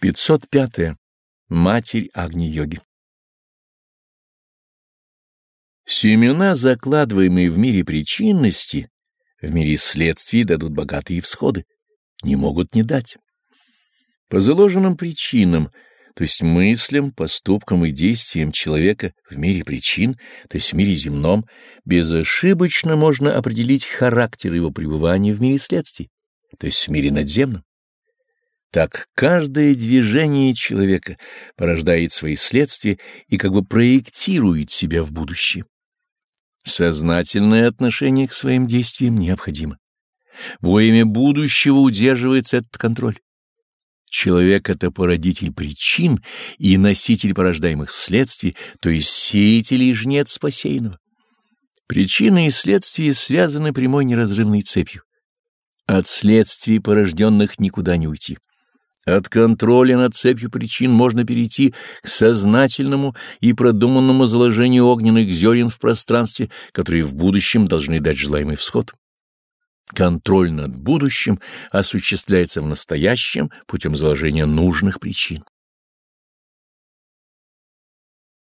505. -е. Матерь Агни-йоги Семена, закладываемые в мире причинности, в мире следствий дадут богатые всходы, не могут не дать. По заложенным причинам, то есть мыслям, поступкам и действиям человека в мире причин, то есть в мире земном, безошибочно можно определить характер его пребывания в мире следствий, то есть в мире надземном. Так каждое движение человека порождает свои следствия и как бы проектирует себя в будущее. Сознательное отношение к своим действиям необходимо. Во имя будущего удерживается этот контроль. Человек — это породитель причин и носитель порождаемых следствий, то есть сеятель и жнец посеянного. Причины и следствия связаны прямой неразрывной цепью. От следствий порожденных никуда не уйти. От контроля над цепью причин можно перейти к сознательному и продуманному заложению огненных зерен в пространстве, которые в будущем должны дать желаемый всход. Контроль над будущим осуществляется в настоящем путем заложения нужных причин.